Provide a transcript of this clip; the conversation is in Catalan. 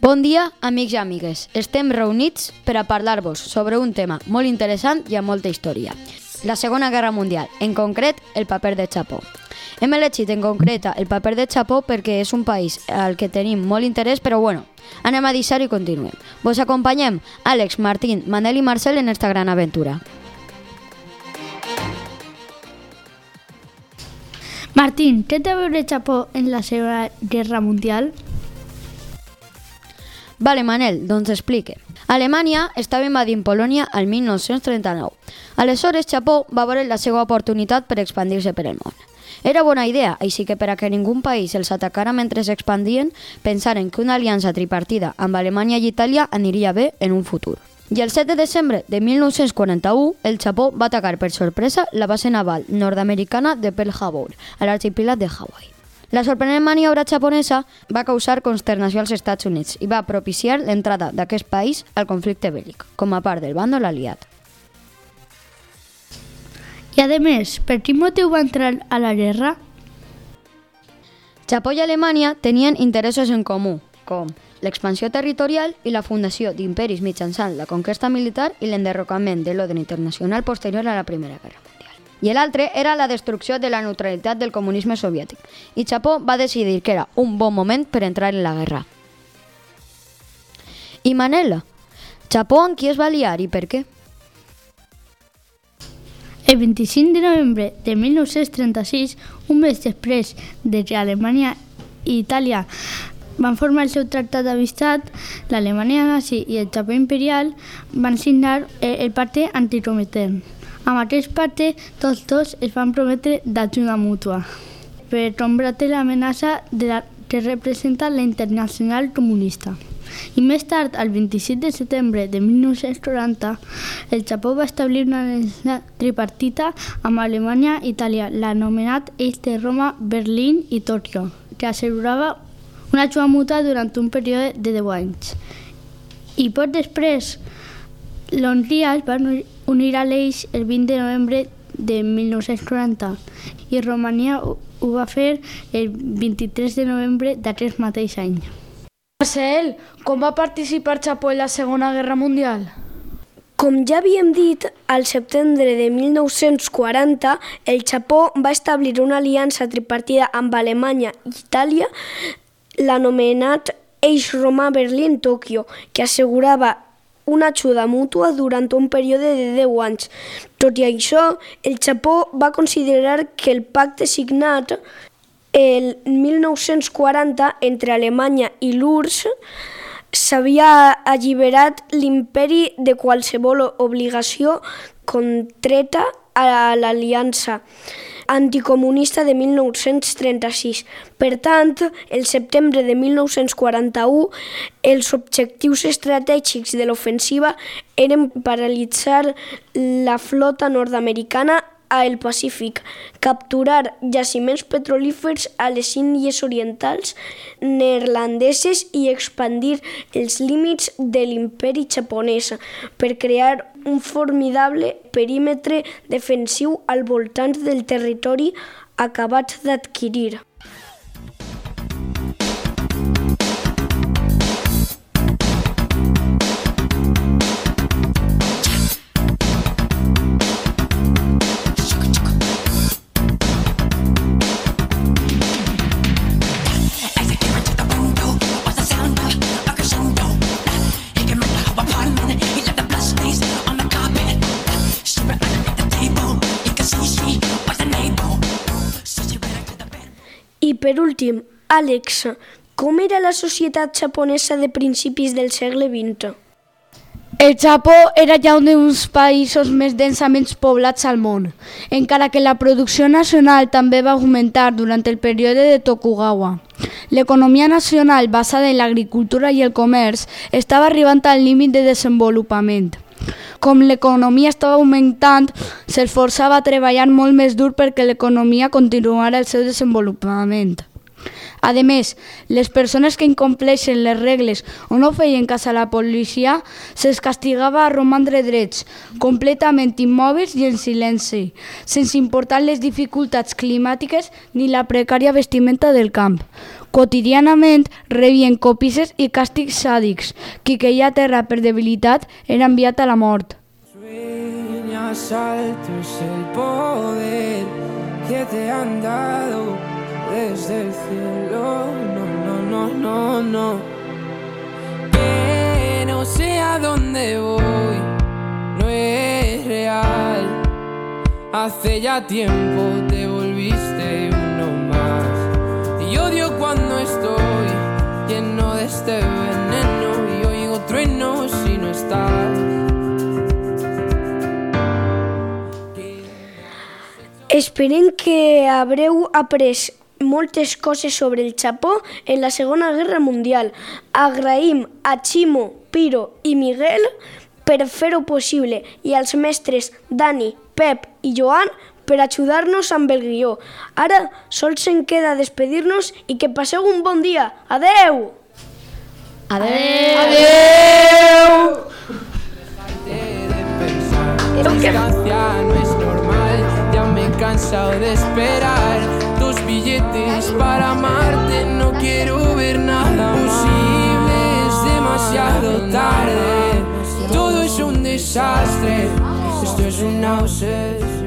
Bon dia, amics i amigues. Estem reunits per a parlar-vos sobre un tema molt interessant i amb molta història. La Segona Guerra Mundial, en concret, el paper de Chapó. Hem elegit en concreta el paper de Chapó perquè és un país al que tenim molt interès, però bueno, anem a deixar i continuem. Vos acompanyem Àlex, Martín, Manel i Marcel en esta gran aventura. Martín, què té a veure Chapó en la Segona Guerra Mundial? Vale, Manel, doncs explique. Alemanya estava invadint Polònia al 1939. Aleshores, Japó va veure la seva oportunitat per expandir-se per el món. Era bona idea, així que per a que ningú país els atacara mentre s'expandien, pensaren que una aliança tripartida amb Alemanya i Itàlia aniria bé en un futur. I el 7 de desembre de 1941, el Japó va atacar per sorpresa la base naval nord-americana de Pearl Harbor, a l'arxipèlag de Hawaii. La sorprenent maniobra japonesa va causar consternació als Estats Units i va propiciar l'entrada d'aquest país al conflicte bèl·lic, com a part del bàndol aliat. I a més, per quin motiu va entrar a la guerra? Japó i Alemanya tenien interessos en comú, com l'expansió territorial i la fundació d'imperis mitjançant la conquesta militar i l'enderrocament de l'ordre internacional posterior a la Primera Guerra i l'altre era la destrucció de la neutralitat del comunisme soviètic. I Japó va decidir que era un bon moment per entrar en la guerra. I Manela, Japó amb qui es va liar i per què? El 25 de novembre de 1936, un mes després de que Alemanya i Itàlia van formar el seu tractat d'amistat, l'Alemanya nazi i el Japó imperial van signar el pacte anticometent. Amb aquest pacte, tots dos es van prometre d'ajuda mútua per combatre l'amenaça la que representa la Internacional Comunista. I més tard, el 27 de setembre de 1940, el Japó va establir una aliança tripartita amb Alemanya i Itàlia, l'anomenat Eix de Roma, Berlín i Tòquio, que assegurava una ajuda mutua durant un període de 10 anys. I poc després, l'Hongria es va unir a l'eix el 20 de novembre de 1940 i Romania ho va fer el 23 de novembre d'aquest mateix any. Marcel, com va participar Chapó en la Segona Guerra Mundial? Com ja havíem dit, al setembre de 1940 el Japó va establir una aliança tripartida amb Alemanya i Itàlia, l'anomenat Eix Romà-Berlín-Tòquio, que assegurava una ajuda mútua durant un període de 10 anys. Tot i això, el Japó va considerar que el pacte signat el 1940 entre Alemanya i l'URSS s'havia alliberat l'imperi de qualsevol obligació contreta a l'aliança anticomunista de 1936. Per tant, el setembre de 1941, els objectius estratègics de l'ofensiva eren paralitzar la flota nord-americana a el Pacífic, capturar jaciments petrolífers a les Índies Orientals neerlandeses i expandir els límits de l'imperi japonès per crear un formidable perímetre defensiu al voltant del territori acabat d'adquirir. I per últim, Àlex, Com era la societat japonesa de principis del segle XX? El Japó era ja un dels països més densament poblats al món, encara que la producció nacional també va augmentar durant el període de Tokugawa. L'economia nacional basada en l'agricultura i el comerç estava arribant al límit de desenvolupament. Com l'economia estava augmentant, s'esforçava a treballar molt més dur perquè l'economia continuara el seu desenvolupament. A més, les persones que incompleixen les regles o no feien cas a la policia se'ls castigava a romandre drets, completament immòbils i en silenci, sense importar les dificultats climàtiques ni la precària vestimenta del camp. Quotidianament rebien copices i càstigs sàdics. Qui queia a terra per debilitat era enviat a la mort. Sueñas alto es el poder que te han dado desde el cielo. No, no, no, no, no. Que no sé a dónde voy, no es real. Hace ya tiempo te volviste uno más. Y odio cuando estoy lleno de este veneno y oigo truenos si no estás. Esperem que haureu après moltes coses sobre el Japó en la Segona Guerra Mundial. Agraïm a Chimo, Piro i Miguel per fer-ho possible i als mestres Dani, Pep i Joan per ajudar-nos amb el guió. Ara sols en queda despedir-nos i que passeu un bon dia. Adeu! Adeu! Tu distancia no es normal, ya me he cansado de esperar para amarte. No quiero ver nada posible, es demasiado tarde. Todo es un desastre, esto es una obsesión.